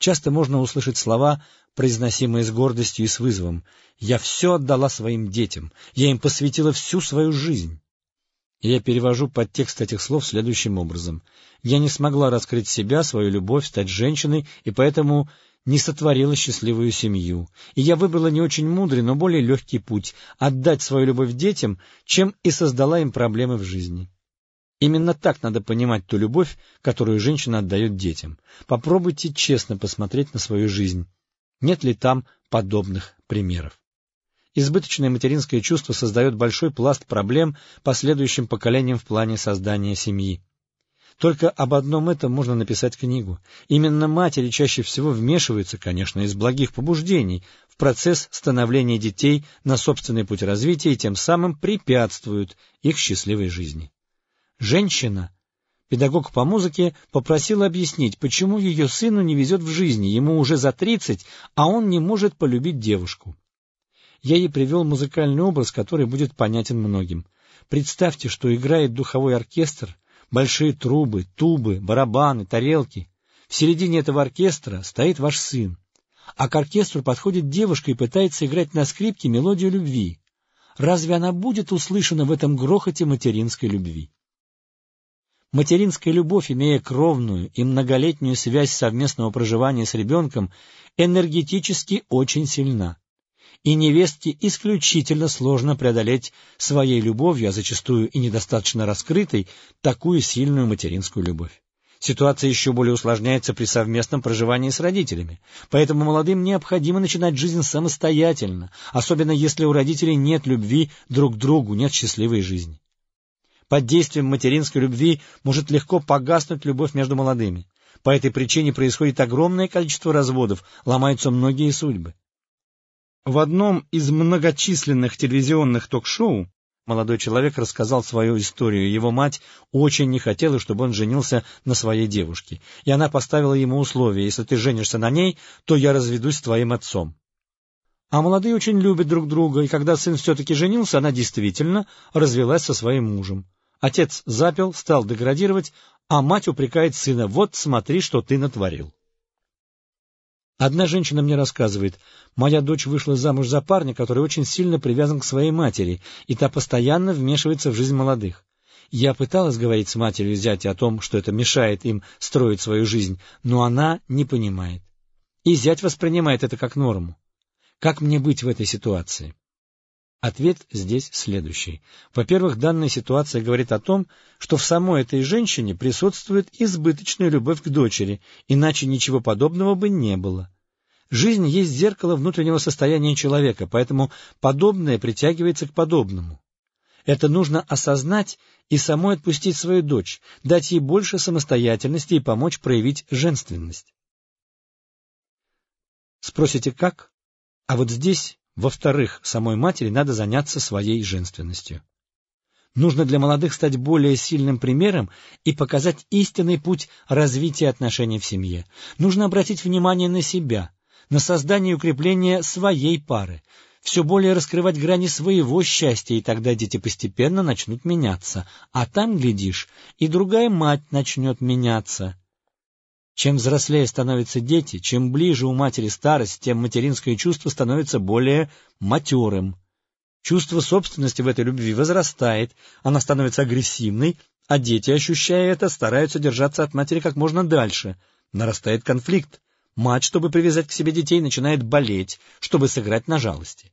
Часто можно услышать слова, произносимые с гордостью и с вызовом. «Я все отдала своим детям, я им посвятила всю свою жизнь». я перевожу подтекст этих слов следующим образом. «Я не смогла раскрыть себя, свою любовь, стать женщиной, и поэтому не сотворила счастливую семью. И я выбрала не очень мудрый, но более легкий путь — отдать свою любовь детям, чем и создала им проблемы в жизни». Именно так надо понимать ту любовь, которую женщина отдает детям. Попробуйте честно посмотреть на свою жизнь. Нет ли там подобных примеров? Избыточное материнское чувство создает большой пласт проблем последующим поколениям в плане создания семьи. Только об одном этом можно написать книгу. Именно матери чаще всего вмешиваются, конечно, из благих побуждений, в процесс становления детей на собственный путь развития и тем самым препятствуют их счастливой жизни. Женщина, педагог по музыке, попросила объяснить, почему ее сыну не везет в жизни, ему уже за тридцать, а он не может полюбить девушку. Я ей привел музыкальный образ, который будет понятен многим. Представьте, что играет духовой оркестр, большие трубы, тубы, барабаны, тарелки. В середине этого оркестра стоит ваш сын, а к оркестру подходит девушка и пытается играть на скрипке мелодию любви. Разве она будет услышана в этом грохоте материнской любви? Материнская любовь, имея кровную и многолетнюю связь совместного проживания с ребенком, энергетически очень сильна. И невестке исключительно сложно преодолеть своей любовью, а зачастую и недостаточно раскрытой, такую сильную материнскую любовь. Ситуация еще более усложняется при совместном проживании с родителями, поэтому молодым необходимо начинать жизнь самостоятельно, особенно если у родителей нет любви друг к другу, нет счастливой жизни. Под действием материнской любви может легко погаснуть любовь между молодыми. По этой причине происходит огромное количество разводов, ломаются многие судьбы. В одном из многочисленных телевизионных ток-шоу молодой человек рассказал свою историю. Его мать очень не хотела, чтобы он женился на своей девушке, и она поставила ему условие, если ты женишься на ней, то я разведусь с твоим отцом. А молодые очень любят друг друга, и когда сын все-таки женился, она действительно развелась со своим мужем. Отец запил, стал деградировать, а мать упрекает сына, вот смотри, что ты натворил. Одна женщина мне рассказывает, моя дочь вышла замуж за парня, который очень сильно привязан к своей матери, и та постоянно вмешивается в жизнь молодых. Я пыталась говорить с матерью зятя о том, что это мешает им строить свою жизнь, но она не понимает. И зять воспринимает это как норму. Как мне быть в этой ситуации? Ответ здесь следующий. Во-первых, данная ситуация говорит о том, что в самой этой женщине присутствует избыточная любовь к дочери, иначе ничего подобного бы не было. Жизнь есть зеркало внутреннего состояния человека, поэтому подобное притягивается к подобному. Это нужно осознать и самой отпустить свою дочь, дать ей больше самостоятельности и помочь проявить женственность. Спросите, как? А вот здесь во-вторых, самой матери надо заняться своей женственностью. Нужно для молодых стать более сильным примером и показать истинный путь развития отношений в семье. Нужно обратить внимание на себя, на создание и укрепление своей пары, все более раскрывать грани своего счастья, и тогда дети постепенно начнут меняться, а там, глядишь, и другая мать начнет меняться. Чем взрослее становятся дети, чем ближе у матери старость, тем материнское чувство становится более матерым. Чувство собственности в этой любви возрастает, она становится агрессивной, а дети, ощущая это, стараются держаться от матери как можно дальше. Нарастает конфликт. Мать, чтобы привязать к себе детей, начинает болеть, чтобы сыграть на жалости.